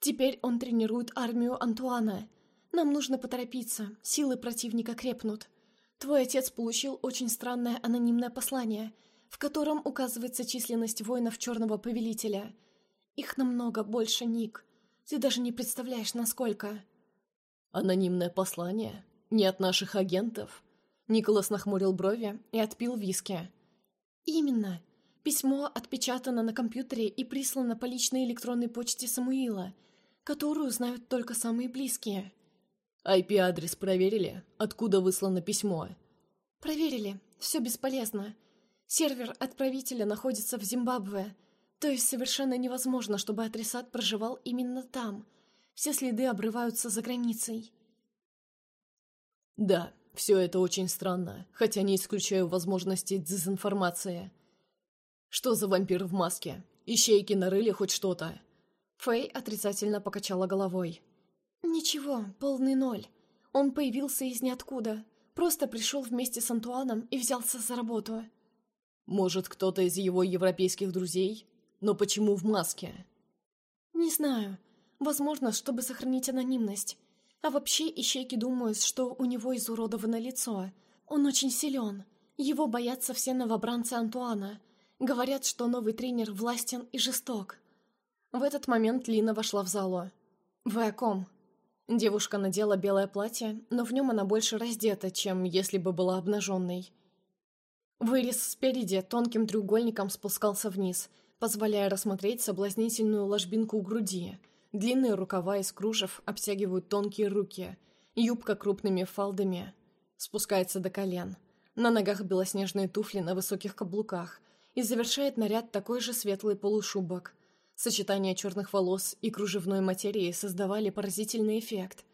Теперь он тренирует армию Антуана. Нам нужно поторопиться, силы противника крепнут. Твой отец получил очень странное анонимное послание, в котором указывается численность воинов Черного Повелителя. Их намного больше, Ник. Ты даже не представляешь, насколько. Анонимное послание? Не от наших агентов? Николас нахмурил брови и отпил виски. Именно. Письмо отпечатано на компьютере и прислано по личной электронной почте Самуила, которую знают только самые близкие. IP-адрес проверили? Откуда выслано письмо? Проверили. Все бесполезно. Сервер отправителя находится в Зимбабве, то есть совершенно невозможно, чтобы адресат проживал именно там. Все следы обрываются за границей. Да, все это очень странно, хотя не исключаю возможности дезинформации. Что за вампир в маске? Ищейки нарыли хоть что-то? Фэй отрицательно покачала головой. «Ничего, полный ноль. Он появился из ниоткуда. Просто пришел вместе с Антуаном и взялся за работу». «Может, кто-то из его европейских друзей? Но почему в маске?» «Не знаю. Возможно, чтобы сохранить анонимность. А вообще, ищейки думают, что у него изуродовано лицо. Он очень силен. Его боятся все новобранцы Антуана. Говорят, что новый тренер властен и жесток». В этот момент Лина вошла в залу. «Вы о ком?» Девушка надела белое платье, но в нем она больше раздета, чем если бы была обнаженной. Вырез спереди тонким треугольником спускался вниз, позволяя рассмотреть соблазнительную ложбинку у груди. Длинные рукава из кружев обтягивают тонкие руки, юбка крупными фалдами спускается до колен. На ногах белоснежные туфли на высоких каблуках и завершает наряд такой же светлый полушубок. Сочетание черных волос и кружевной материи создавали поразительный эффект.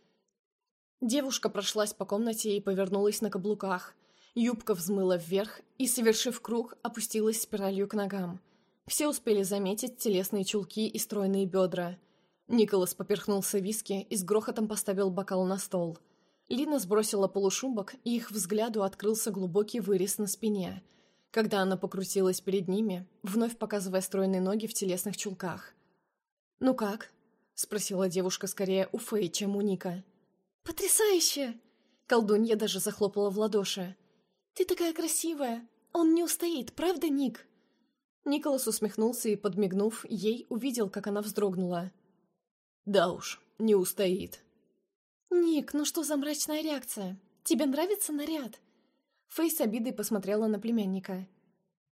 Девушка прошлась по комнате и повернулась на каблуках. Юбка взмыла вверх и, совершив круг, опустилась спиралью к ногам. Все успели заметить телесные чулки и стройные бедра. Николас поперхнулся виски и с грохотом поставил бокал на стол. Лина сбросила полушубок, и их взгляду открылся глубокий вырез на спине – когда она покрутилась перед ними, вновь показывая стройные ноги в телесных чулках. «Ну как?» — спросила девушка скорее у Фэй, чем у Ника. «Потрясающе!» Колдунья даже захлопала в ладоши. «Ты такая красивая! Он не устоит, правда, Ник?» Николас усмехнулся и, подмигнув, ей увидел, как она вздрогнула. «Да уж, не устоит». «Ник, ну что за мрачная реакция? Тебе нравится наряд?» Фэй с обидой посмотрела на племянника.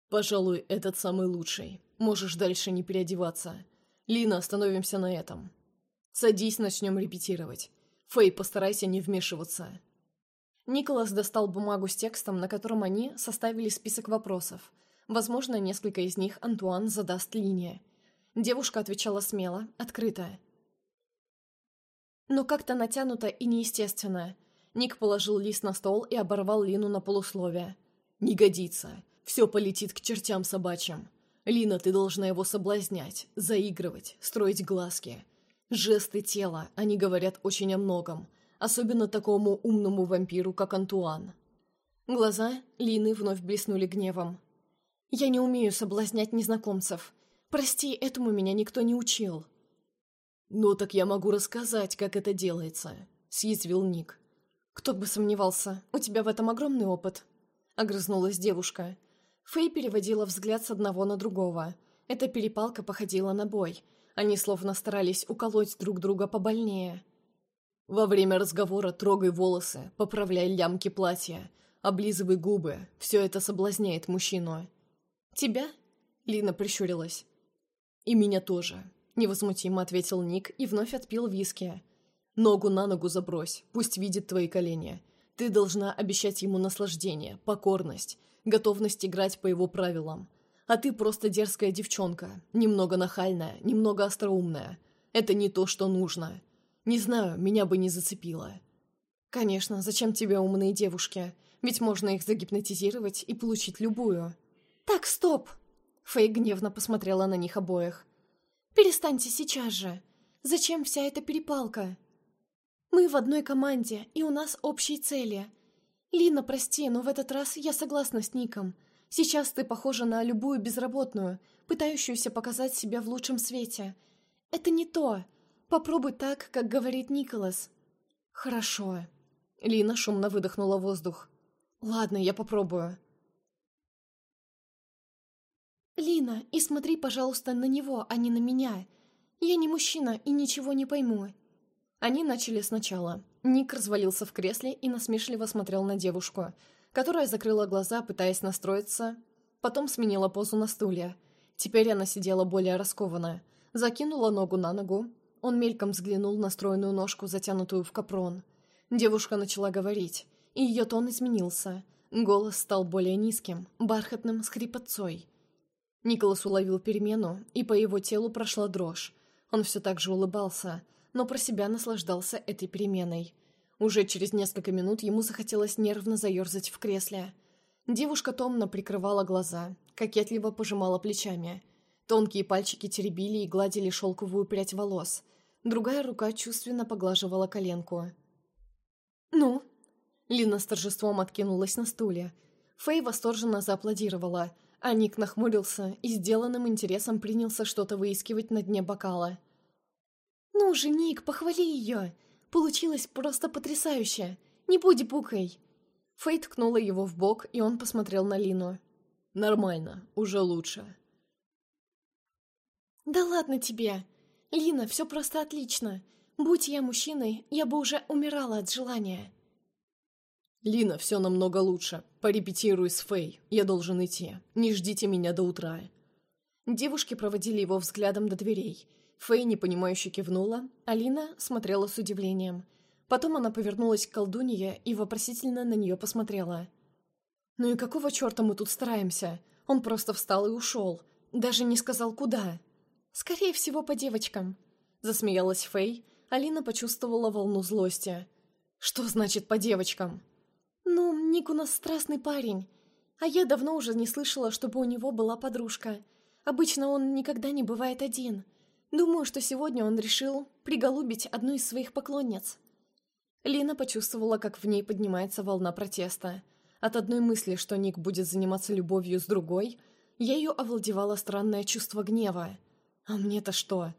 «Пожалуй, этот самый лучший. Можешь дальше не переодеваться. Лина, остановимся на этом. Садись, начнем репетировать. Фэй, постарайся не вмешиваться». Николас достал бумагу с текстом, на котором они составили список вопросов. Возможно, несколько из них Антуан задаст Лине. Девушка отвечала смело, открыто. Но как-то натянуто и неестественно – Ник положил лист на стол и оборвал Лину на полусловие. «Не годится. Все полетит к чертям собачьим. Лина, ты должна его соблазнять, заигрывать, строить глазки. Жесты тела, они говорят очень о многом, особенно такому умному вампиру, как Антуан». Глаза Лины вновь блеснули гневом. «Я не умею соблазнять незнакомцев. Прости, этому меня никто не учил». «Ну так я могу рассказать, как это делается», — съязвил Ник. «Кто бы сомневался, у тебя в этом огромный опыт», — огрызнулась девушка. Фэй переводила взгляд с одного на другого. Эта перепалка походила на бой. Они словно старались уколоть друг друга побольнее. «Во время разговора трогай волосы, поправляй лямки платья, облизывай губы. Все это соблазняет мужчину». «Тебя?» — Лина прищурилась. «И меня тоже», — невозмутимо ответил Ник и вновь отпил виски. Ногу на ногу забрось, пусть видит твои колени. Ты должна обещать ему наслаждение, покорность, готовность играть по его правилам. А ты просто дерзкая девчонка, немного нахальная, немного остроумная. Это не то, что нужно. Не знаю, меня бы не зацепило. Конечно, зачем тебе умные девушки? Ведь можно их загипнотизировать и получить любую. Так, стоп! Фэй гневно посмотрела на них обоих. Перестаньте сейчас же. Зачем вся эта перепалка? Мы в одной команде, и у нас общие цели. Лина, прости, но в этот раз я согласна с Ником. Сейчас ты похожа на любую безработную, пытающуюся показать себя в лучшем свете. Это не то. Попробуй так, как говорит Николас. Хорошо. Лина шумно выдохнула воздух. Ладно, я попробую. Лина, и смотри, пожалуйста, на него, а не на меня. Я не мужчина и ничего не пойму. Они начали сначала. Ник развалился в кресле и насмешливо смотрел на девушку, которая закрыла глаза, пытаясь настроиться, потом сменила позу на стуле. Теперь она сидела более раскованно. Закинула ногу на ногу. Он мельком взглянул на стройную ножку, затянутую в капрон. Девушка начала говорить, и ее тон изменился. Голос стал более низким, бархатным, с хрипотцой. Николас уловил перемену, и по его телу прошла дрожь. Он все так же улыбался, но про себя наслаждался этой переменой. Уже через несколько минут ему захотелось нервно заерзать в кресле. Девушка томно прикрывала глаза, кокетливо пожимала плечами. Тонкие пальчики теребили и гладили шелковую прядь волос. Другая рука чувственно поглаживала коленку. «Ну?» Лина с торжеством откинулась на стуле. Фэй восторженно зааплодировала, а Ник нахмурился и сделанным интересом принялся что-то выискивать на дне бокала. «Ну же, Ник, похвали ее! Получилось просто потрясающе! Не будь букой!» Фэй ткнула его в бок, и он посмотрел на Лину. «Нормально, уже лучше». «Да ладно тебе! Лина, все просто отлично! Будь я мужчиной, я бы уже умирала от желания!» «Лина, все намного лучше. Порепетируй с Фэй. Я должен идти. Не ждите меня до утра». Девушки проводили его взглядом до дверей – Фэй непонимающе кивнула, Алина смотрела с удивлением. Потом она повернулась к колдунье и вопросительно на нее посмотрела. «Ну и какого черта мы тут стараемся? Он просто встал и ушел. Даже не сказал, куда». «Скорее всего, по девочкам», — засмеялась Фэй. Алина почувствовала волну злости. «Что значит по девочкам?» «Ну, Ник у нас страстный парень. А я давно уже не слышала, чтобы у него была подружка. Обычно он никогда не бывает один. Думаю, что сегодня он решил приголубить одну из своих поклонниц. Лина почувствовала, как в ней поднимается волна протеста. От одной мысли, что Ник будет заниматься любовью с другой, ею овладевало странное чувство гнева. А мне-то что?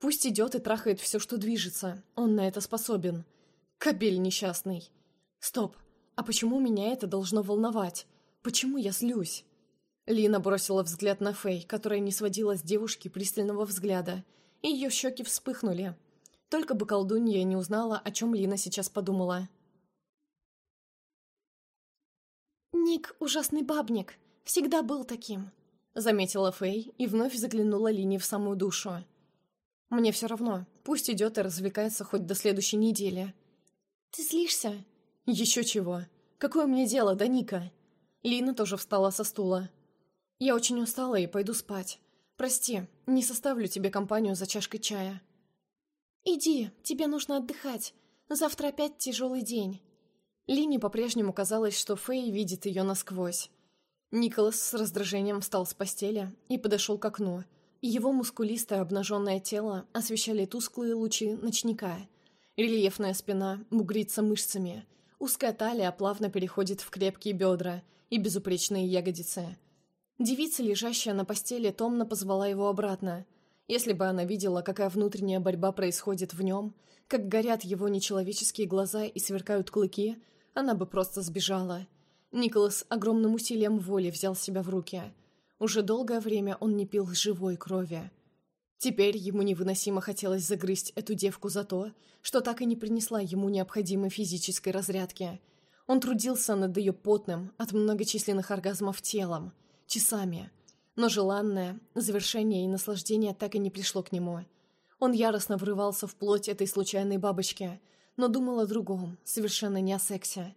Пусть идет и трахает все, что движется. Он на это способен. Кобель несчастный. Стоп. А почему меня это должно волновать? Почему я злюсь? Лина бросила взгляд на Фэй, которая не сводила с девушки пристального взгляда, и ее щеки вспыхнули. Только бы колдунья не узнала, о чем Лина сейчас подумала. «Ник — ужасный бабник. Всегда был таким», — заметила Фэй и вновь заглянула Лине в самую душу. «Мне все равно. Пусть идет и развлекается хоть до следующей недели». «Ты злишься?» «Еще чего. Какое мне дело до Ника?» Лина тоже встала со стула. «Я очень устала и пойду спать. Прости, не составлю тебе компанию за чашкой чая». «Иди, тебе нужно отдыхать. Завтра опять тяжелый день». Лине по-прежнему казалось, что Фэй видит ее насквозь. Николас с раздражением встал с постели и подошел к окну. Его мускулистое обнаженное тело освещали тусклые лучи ночника. Рельефная спина бугрится мышцами. Узкая талия плавно переходит в крепкие бедра и безупречные ягодицы – Девица, лежащая на постели, томно позвала его обратно. Если бы она видела, какая внутренняя борьба происходит в нем, как горят его нечеловеческие глаза и сверкают клыки, она бы просто сбежала. Николас огромным усилием воли взял себя в руки. Уже долгое время он не пил живой крови. Теперь ему невыносимо хотелось загрызть эту девку за то, что так и не принесла ему необходимой физической разрядки. Он трудился над ее потным, от многочисленных оргазмов телом – часами. Но желанное завершение и наслаждение так и не пришло к нему. Он яростно врывался в плоть этой случайной бабочки, но думал о другом, совершенно не о сексе.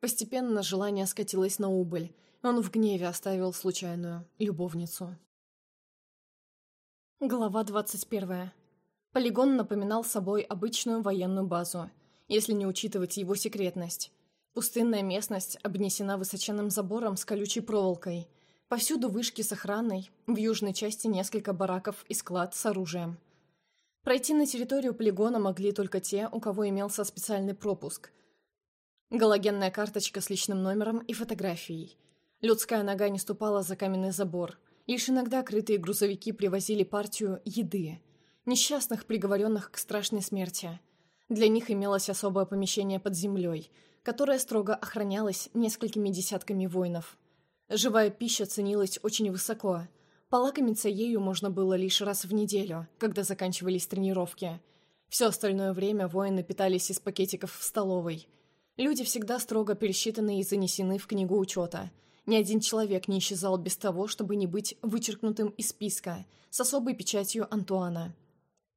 Постепенно желание скатилось на убыль, он в гневе оставил случайную любовницу. Глава 21. Полигон напоминал собой обычную военную базу, если не учитывать его секретность. Пустынная местность обнесена высоченным забором с колючей проволокой – Повсюду вышки с охраной, в южной части несколько бараков и склад с оружием. Пройти на территорию полигона могли только те, у кого имелся специальный пропуск. Галогенная карточка с личным номером и фотографией. Людская нога не ступала за каменный забор. Лишь иногда крытые грузовики привозили партию еды. Несчастных, приговоренных к страшной смерти. Для них имелось особое помещение под землей, которое строго охранялось несколькими десятками воинов. Живая пища ценилась очень высоко. Полакомиться ею можно было лишь раз в неделю, когда заканчивались тренировки. Все остальное время воины питались из пакетиков в столовой. Люди всегда строго пересчитаны и занесены в книгу учета – ни один человек не исчезал без того, чтобы не быть вычеркнутым из списка с особой печатью Антуана.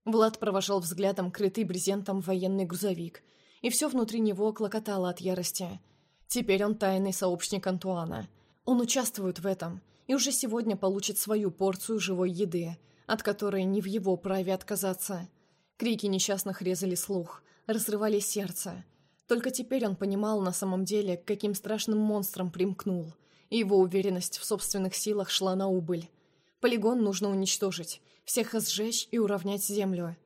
Влад провожал взглядом крытый брезентом военный грузовик, и все внутри него клокотало от ярости. Теперь он тайный сообщник Антуана. Он участвует в этом, и уже сегодня получит свою порцию живой еды, от которой не в его праве отказаться. Крики несчастных резали слух, разрывали сердце. Только теперь он понимал на самом деле, к каким страшным монстрам примкнул – и его уверенность в собственных силах шла на убыль. Полигон нужно уничтожить, всех сжечь и уравнять землю.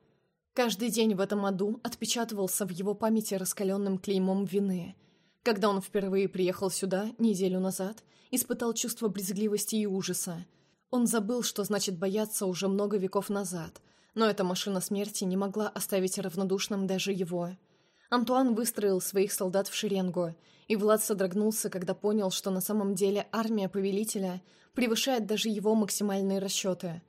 Каждый день в этом аду отпечатывался в его памяти раскаленным клеймом вины. Когда он впервые приехал сюда, неделю назад, испытал чувство брезгливости и ужаса. Он забыл, что значит бояться уже много веков назад, но эта машина смерти не могла оставить равнодушным даже его. Антуан выстроил своих солдат в шеренгу, и Влад содрогнулся, когда понял, что на самом деле армия Повелителя превышает даже его максимальные расчеты.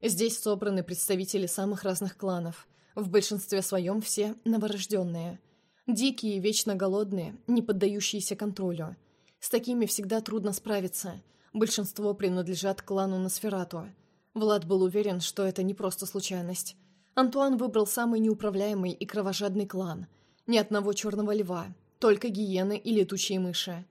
Здесь собраны представители самых разных кланов, в большинстве своем все новорожденные. Дикие, вечно голодные, не поддающиеся контролю. С такими всегда трудно справиться. Большинство принадлежат клану Носферату. Влад был уверен, что это не просто случайность. Антуан выбрал самый неуправляемый и кровожадный клан – ни одного черного льва, только гиены и летучие мыши.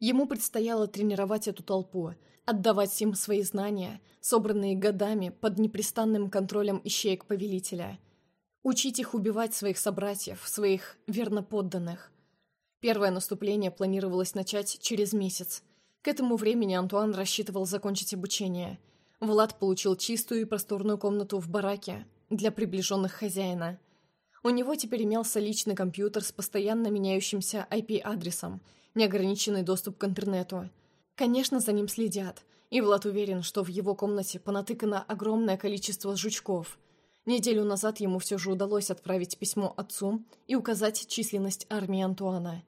Ему предстояло тренировать эту толпу, отдавать им свои знания, собранные годами под непрестанным контролем ищеек повелителя. Учить их убивать своих собратьев, своих верноподданных. Первое наступление планировалось начать через месяц. К этому времени Антуан рассчитывал закончить обучение. Влад получил чистую и просторную комнату в бараке для приближенных хозяина – у него теперь имелся личный компьютер с постоянно меняющимся IP-адресом, неограниченный доступ к интернету. Конечно, за ним следят, и Влад уверен, что в его комнате понатыкано огромное количество жучков. Неделю назад ему все же удалось отправить письмо отцу и указать численность армии Антуана.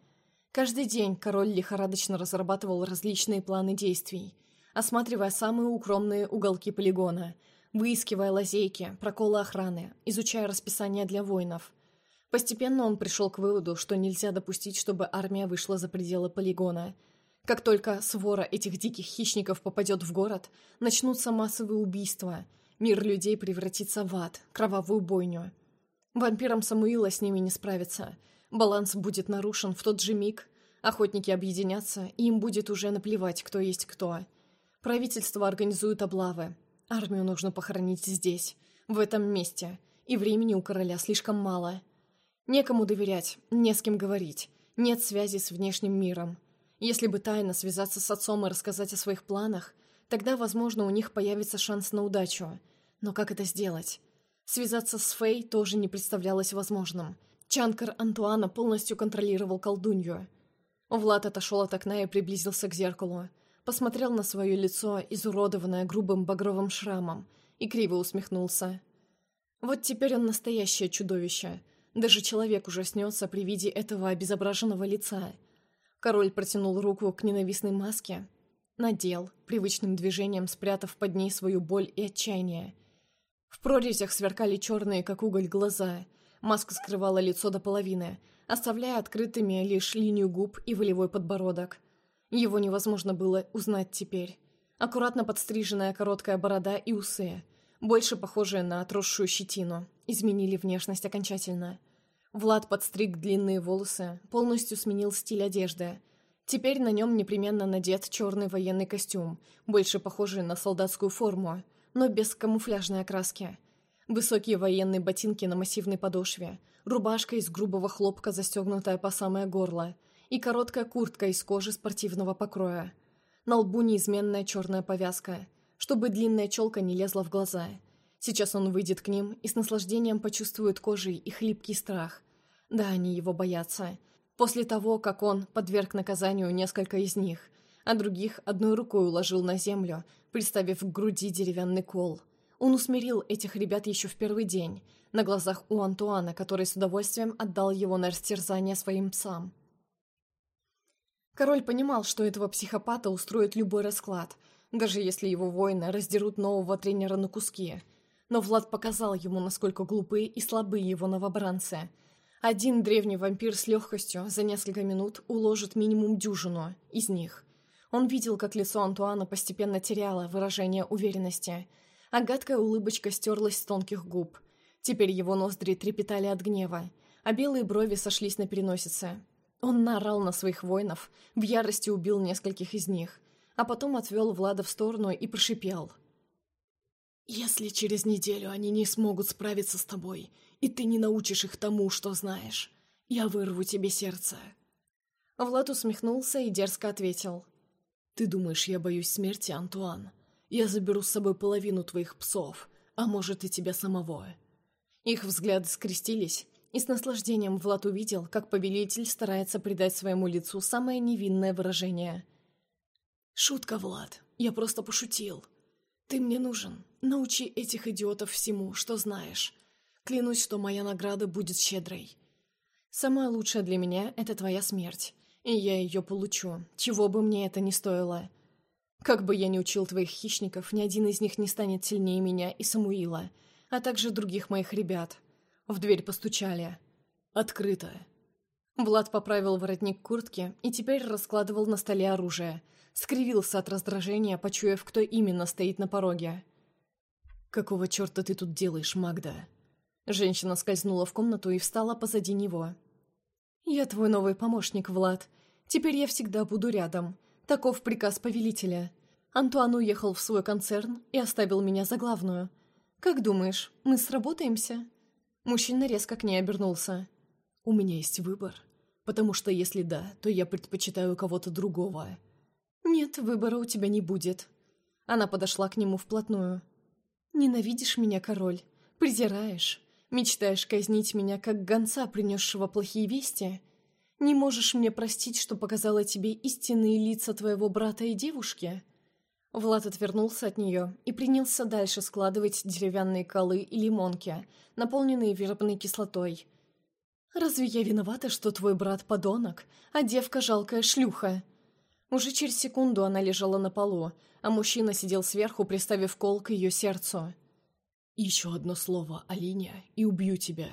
Каждый день король лихорадочно разрабатывал различные планы действий, осматривая самые укромные уголки полигона – выискивая лазейки, проколы охраны, изучая расписание для воинов. Постепенно он пришел к выводу, что нельзя допустить, чтобы армия вышла за пределы полигона. Как только свора этих диких хищников попадет в город, начнутся массовые убийства, мир людей превратится в ад, кровавую бойню. Вампирам Самуила с ними не справиться. Баланс будет нарушен в тот же миг, охотники объединятся, и им будет уже наплевать, кто есть кто. Правительство организует облавы, Армию нужно похоронить здесь, в этом месте, и времени у короля слишком мало. Некому доверять, не с кем говорить, нет связи с внешним миром. Если бы тайно связаться с отцом и рассказать о своих планах, тогда, возможно, у них появится шанс на удачу. Но как это сделать? Связаться с Фэй тоже не представлялось возможным. Чанкар Антуана полностью контролировал колдунью. Влад отошел от окна и приблизился к зеркалу посмотрел на свое лицо, изуродованное грубым багровым шрамом, и криво усмехнулся. Вот теперь он настоящее чудовище. Даже человек ужаснется при виде этого обезображенного лица. Король протянул руку к ненавистной маске, надел, привычным движением спрятав под ней свою боль и отчаяние. В прорезях сверкали черные, как уголь, глаза. Маска скрывала лицо до половины, оставляя открытыми лишь линию губ и волевой подбородок – его невозможно было узнать теперь. Аккуратно подстриженная короткая борода и усы, больше похожие на отросшую щетину, изменили внешность окончательно. Влад подстриг длинные волосы, полностью сменил стиль одежды. Теперь на нем непременно надет черный военный костюм, больше похожий на солдатскую форму, но без камуфляжной окраски. Высокие военные ботинки на массивной подошве, рубашка из грубого хлопка, застегнутая по самое горло – и короткая куртка из кожи спортивного покроя. На лбу неизменная черная повязка, чтобы длинная челка не лезла в глаза. Сейчас он выйдет к ним и с наслаждением почувствует кожей их липкий страх. Да, они его боятся. После того, как он подверг наказанию несколько из них, а других одной рукой уложил на землю, приставив к груди деревянный кол. Он усмирил этих ребят еще в первый день, на глазах у Антуана, который с удовольствием отдал его на растерзание своим псам. Король понимал, что этого психопата устроит любой расклад, даже если его воины раздерут нового тренера на куски. Но Влад показал ему, насколько глупые и слабые его новобранцы. Один древний вампир с легкостью за несколько минут уложит минимум дюжину из них. Он видел, как лицо Антуана постепенно теряло выражение уверенности, а гадкая улыбочка стерлась с тонких губ. Теперь его ноздри трепетали от гнева, а белые брови сошлись на переносице. Он наорал на своих воинов, в ярости убил нескольких из них, а потом отвел Влада в сторону и прошипел. «Если через неделю они не смогут справиться с тобой, и ты не научишь их тому, что знаешь, я вырву тебе сердце». Влад усмехнулся и дерзко ответил. «Ты думаешь, я боюсь смерти, Антуан? Я заберу с собой половину твоих псов, а может и тебя самого». Их взгляды скрестились, и с наслаждением Влад увидел, как повелитель старается придать своему лицу самое невинное выражение. «Шутка, Влад. Я просто пошутил. Ты мне нужен. Научи этих идиотов всему, что знаешь. Клянусь, что моя награда будет щедрой. Самое лучшее для меня — это твоя смерть, и я ее получу, чего бы мне это ни стоило. Как бы я ни учил твоих хищников, ни один из них не станет сильнее меня и Самуила, а также других моих ребят». В дверь постучали. Открыто. Влад поправил воротник куртки и теперь раскладывал на столе оружие. Скривился от раздражения, почуяв, кто именно стоит на пороге. «Какого черта ты тут делаешь, Магда?» Женщина скользнула в комнату и встала позади него. «Я твой новый помощник, Влад. Теперь я всегда буду рядом. Таков приказ повелителя. Антуан уехал в свой концерн и оставил меня за главную. Как думаешь, мы сработаемся?» Мужчина резко к ней обернулся. «У меня есть выбор. Потому что если да, то я предпочитаю кого-то другого». «Нет, выбора у тебя не будет». Она подошла к нему вплотную. «Ненавидишь меня, король? Презираешь? Мечтаешь казнить меня, как гонца, принесшего плохие вести? Не можешь мне простить, что показала тебе истинные лица твоего брата и девушки?» Влад отвернулся от нее и принялся дальше складывать деревянные колы и лимонки, наполненные вербной кислотой. «Разве я виновата, что твой брат подонок, а девка жалкая шлюха?» Уже через секунду она лежала на полу, а мужчина сидел сверху, приставив кол к ее сердцу. «Еще одно слово, Алиня, и убью тебя.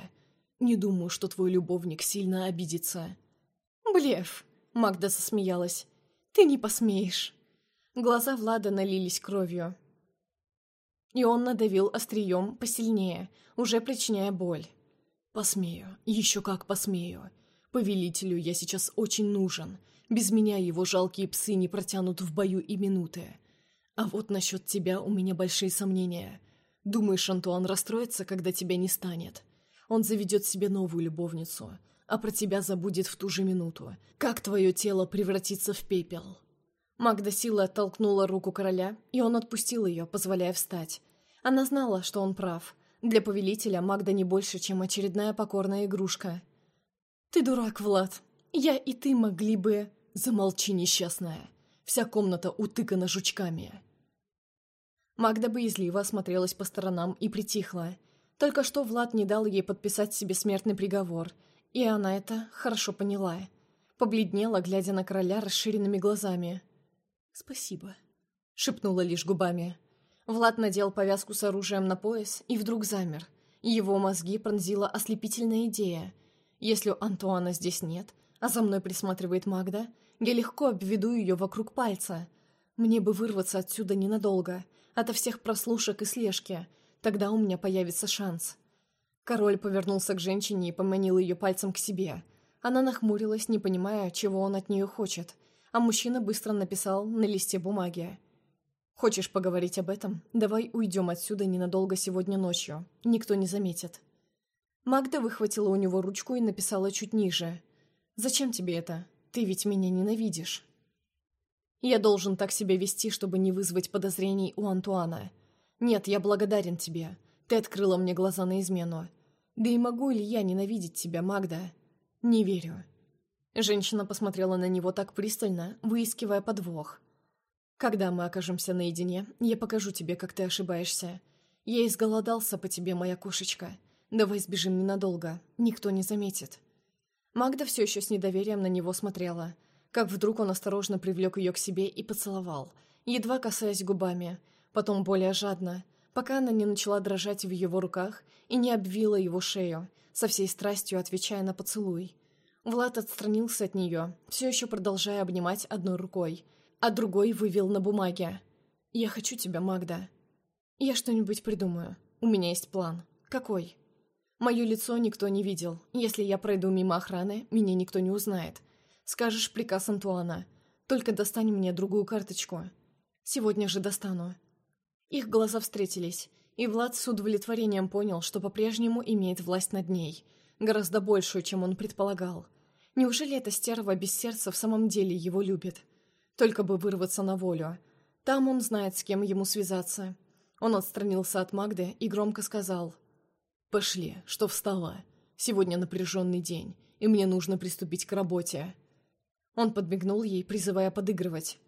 Не думаю, что твой любовник сильно обидится». «Блеф!» — Магда засмеялась. «Ты не посмеешь». Глаза Влада налились кровью. И он надавил острием посильнее, уже причиняя боль. «Посмею, еще как посмею. Повелителю я сейчас очень нужен. Без меня его жалкие псы не протянут в бою и минуты. А вот насчет тебя у меня большие сомнения. Думаешь, Антуан расстроится, когда тебя не станет? Он заведет себе новую любовницу, а про тебя забудет в ту же минуту. Как твое тело превратится в пепел?» Магда силой оттолкнула руку короля, и он отпустил ее, позволяя встать. Она знала, что он прав. Для повелителя Магда не больше, чем очередная покорная игрушка. «Ты дурак, Влад. Я и ты могли бы...» «Замолчи, несчастная. Вся комната утыкана жучками». Магда боязливо осмотрелась по сторонам и притихла. Только что Влад не дал ей подписать себе смертный приговор, и она это хорошо поняла. Побледнела, глядя на короля расширенными глазами. «Спасибо», — шепнула лишь губами. Влад надел повязку с оружием на пояс и вдруг замер. Его мозги пронзила ослепительная идея. Если Антуана здесь нет, а за мной присматривает Магда, я легко обведу ее вокруг пальца. Мне бы вырваться отсюда ненадолго, ото всех прослушек и слежки. Тогда у меня появится шанс. Король повернулся к женщине и поманил ее пальцем к себе. Она нахмурилась, не понимая, чего он от нее хочет — а мужчина быстро написал на листе бумаги. «Хочешь поговорить об этом? Давай уйдем отсюда ненадолго сегодня ночью. Никто не заметит». Магда выхватила у него ручку и написала чуть ниже. «Зачем тебе это? Ты ведь меня ненавидишь». «Я должен так себя вести, чтобы не вызвать подозрений у Антуана. Нет, я благодарен тебе. Ты открыла мне глаза на измену. Да и могу ли я ненавидеть тебя, Магда? Не верю». Женщина посмотрела на него так пристально, выискивая подвох. «Когда мы окажемся наедине, я покажу тебе, как ты ошибаешься. «Я изголодался по тебе, моя кошечка. Давай сбежим ненадолго, никто не заметит». Магда все еще с недоверием на него смотрела, как вдруг он осторожно привлек ее к себе и поцеловал, едва касаясь губами, потом более жадно, пока она не начала дрожать в его руках и не обвила его шею, со всей страстью отвечая на поцелуй. Влад отстранился от нее, все еще продолжая обнимать одной рукой, а другой вывел на бумаге. «Я хочу тебя, Магда. Я что-нибудь придумаю. У меня есть план. Какой?» Мое лицо никто не видел. Если я пройду мимо охраны, меня никто не узнает. Скажешь приказ Антуана. Только достань мне другую карточку. Сегодня же достану. Их глаза встретились, и Влад с удовлетворением понял, что по-прежнему имеет власть над ней. Гораздо большую, чем он предполагал. Неужели эта стерва без сердца в самом деле его любит? Только бы вырваться на волю. Там он знает, с кем ему связаться. Он отстранился от Магды и громко сказал – «Пошли, что встала. Сегодня напряженный день, и мне нужно приступить к работе». Он подмигнул ей, призывая подыгрывать.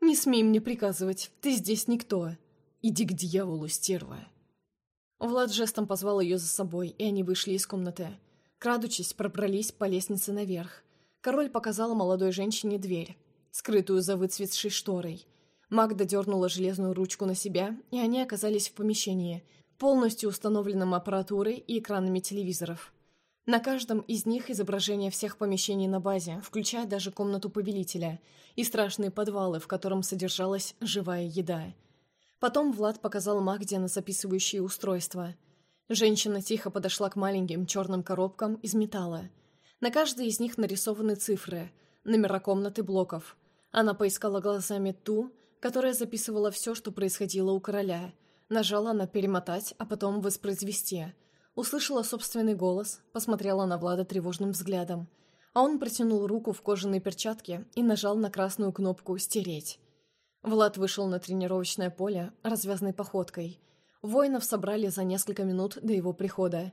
«Не смей мне приказывать, ты здесь никто. Иди к дьяволу, стерва». Влад жестом позвал ее за собой, и они вышли из комнаты. Крадучись, пробрались по лестнице наверх. Король показал молодой женщине дверь, скрытую за выцветшей шторой. Магда дернула железную ручку на себя, и они оказались в помещении – полностью установленным аппаратурой и экранами телевизоров. На каждом из них изображение всех помещений на базе, включая даже комнату повелителя и страшные подвалы, в котором содержалась живая еда. Потом Влад показал Магде на записывающие устройства. Женщина тихо подошла к маленьким черным коробкам из металла. На каждой из них нарисованы цифры, номера комнаты блоков. Она поискала глазами ту, которая записывала все, что происходило у короля – Нажала на «перемотать», а потом «воспроизвести». Услышала собственный голос, посмотрела на Влада тревожным взглядом. А он протянул руку в кожаной перчатке и нажал на красную кнопку «Стереть». Влад вышел на тренировочное поле развязной походкой. Воинов собрали за несколько минут до его прихода.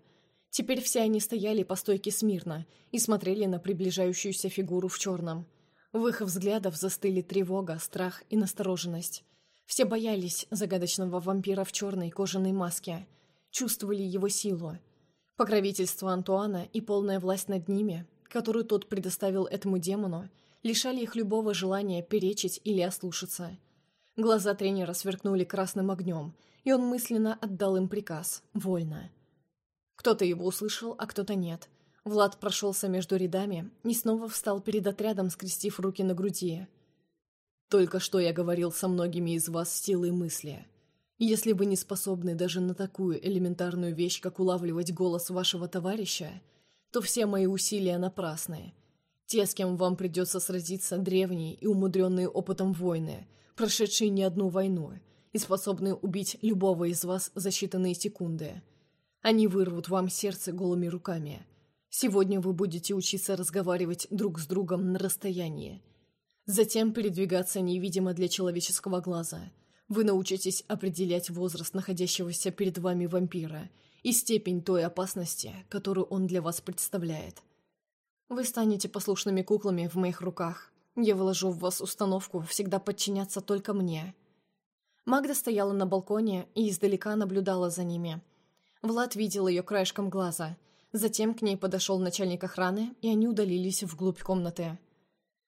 Теперь все они стояли по стойке смирно и смотрели на приближающуюся фигуру в черном. В их взглядах застыли тревога, страх и настороженность. Все боялись загадочного вампира в черной кожаной маске, чувствовали его силу. Покровительство Антуана и полная власть над ними, которую тот предоставил этому демону, лишали их любого желания перечить или ослушаться. Глаза тренера сверкнули красным огнем, и он мысленно отдал им приказ «Вольно». Кто-то его услышал, а кто-то нет. Влад прошелся между рядами и снова встал перед отрядом, скрестив руки на груди. Только что я говорил со многими из вас силой мысли. Если вы не способны даже на такую элементарную вещь, как улавливать голос вашего товарища, то все мои усилия напрасны. Те, с кем вам придется сразиться, древние и умудренные опытом войны, прошедшие не одну войну, и способные убить любого из вас за считанные секунды. Они вырвут вам сердце голыми руками. Сегодня вы будете учиться разговаривать друг с другом на расстоянии – Затем передвигаться невидимо для человеческого глаза. Вы научитесь определять возраст находящегося перед вами вампира и степень той опасности, которую он для вас представляет. Вы станете послушными куклами в моих руках. Я выложу в вас установку всегда подчиняться только мне. Магда стояла на балконе и издалека наблюдала за ними. Влад видел ее краешком глаза. Затем к ней подошел начальник охраны, и они удалились вглубь комнаты.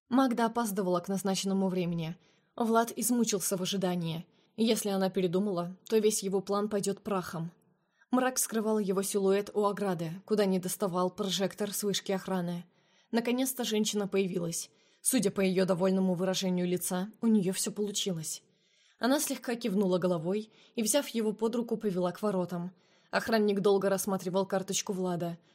Магда опаздывала к назначенному времени. Влад измучился в ожидании. Если она передумала, то весь его план пойдет прахом. Мрак скрывал его силуэт у ограды, куда не доставал прожектор с вышки охраны. Наконец-то женщина появилась. Судя по ее довольному выражению лица, у нее все получилось. Она слегка кивнула головой и, взяв его под руку, повела к воротам. Охранник долго рассматривал карточку Влада –